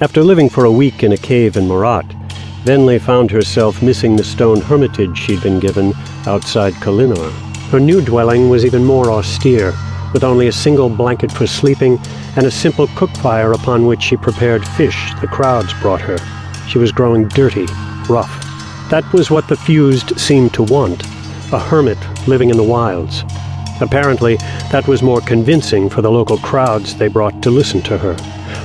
After living for a week in a cave in Marat, Venli found herself missing the stone hermitage she'd been given outside Kholinar. Her new dwelling was even more austere, with only a single blanket for sleeping and a simple cook fire upon which she prepared fish the crowds brought her. She was growing dirty, rough. That was what the fused seemed to want a hermit living in the wilds. Apparently, that was more convincing for the local crowds they brought to listen to her,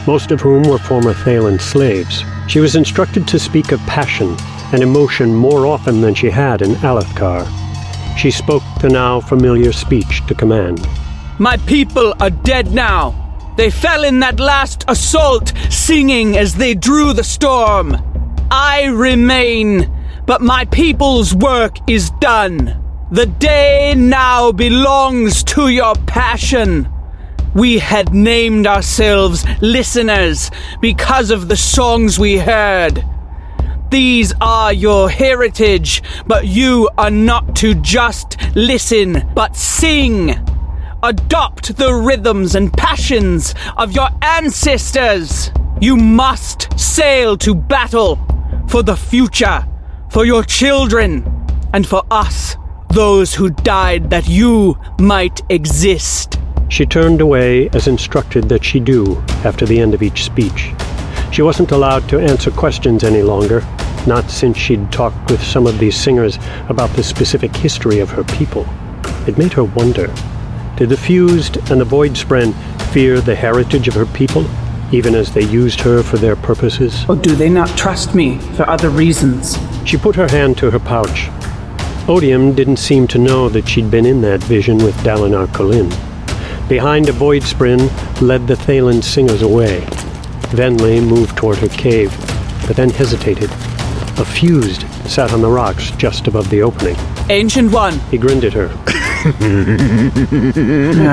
most of whom were former Thaylen slaves. She was instructed to speak of passion and emotion more often than she had in Alethkar. She spoke the now familiar speech to command. My people are dead now. They fell in that last assault, singing as they drew the storm. I remain, but my people's work is done. The day now belongs to your passion. We had named ourselves listeners because of the songs we heard. These are your heritage, but you are not to just listen, but sing. Adopt the rhythms and passions of your ancestors. You must sail to battle for the future, for your children, and for us, those who died that you might exist. She turned away as instructed that she do after the end of each speech. She wasn't allowed to answer questions any longer, not since she'd talked with some of these singers about the specific history of her people. It made her wonder did the Fused and the Voidspren fear the heritage of her people, even as they used her for their purposes? Or do they not trust me for other reasons? She put her hand to her pouch. Odium didn't seem to know that she'd been in that vision with Dalinar Kholin. Behind a Voidspren led the Thaylen singers away. Venli moved toward her cave, but then hesitated. A Fused sat on the rocks just above the opening. Ancient One, He grinned at her.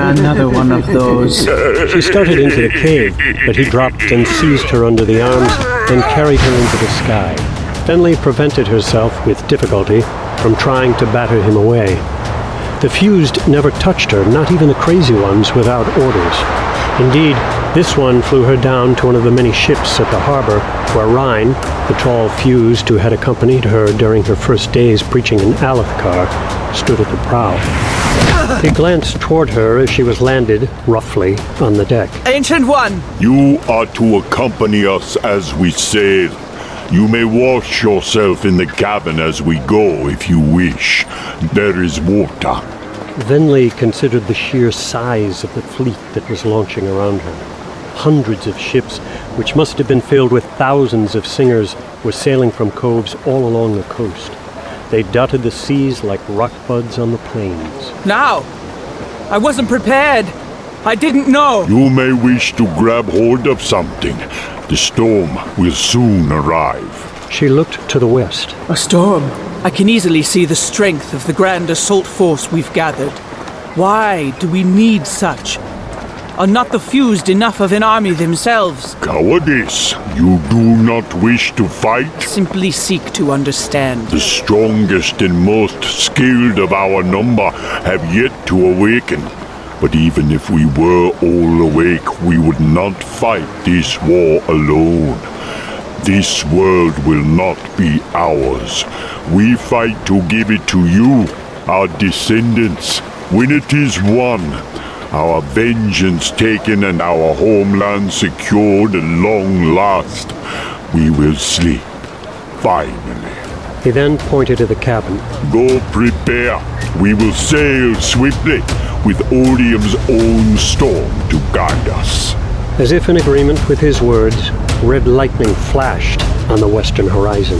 another one of those. She started into the cave, but he dropped and seized her under the arms and carried her into the sky. Venli prevented herself with difficulty from trying to batter him away. The fused never touched her, not even the crazy ones without orders. Indeed, this one flew her down to one of the many ships at the harbor where Rine, the tall fused who had accompanied her during her first days preaching in Alethkar, stood at the prow. He glanced toward her as she was landed, roughly, on the deck. Ancient One, You are to accompany us as we sail. You may wash yourself in the cabin as we go if you wish. There is water. Venli considered the sheer size of the fleet that was launching around her. Hundreds of ships, which must have been filled with thousands of singers, were sailing from coves all along the coast. They dotted the seas like rock buds on the plains. now. I wasn't prepared. I didn't know. You may wish to grab hold of something. The storm will soon arrive. She looked to the west. A storm. I can easily see the strength of the grand assault force we've gathered. Why do we need such? Are not the fused enough of an army themselves? Cowardice. You do not wish to fight? Simply seek to understand. The strongest and most skilled of our number have yet to awaken. But even if we were all awake, we would not fight this war alone. This world will not be ours. We fight to give it to you, our descendants. When it is won, our vengeance taken and our homeland secured at long last, we will sleep. Finally. He then pointed to the cabin. Go prepare. We will sail swiftly with Odium's own storm to guide us. As if in agreement with his words, red lightning flashed on the western horizon.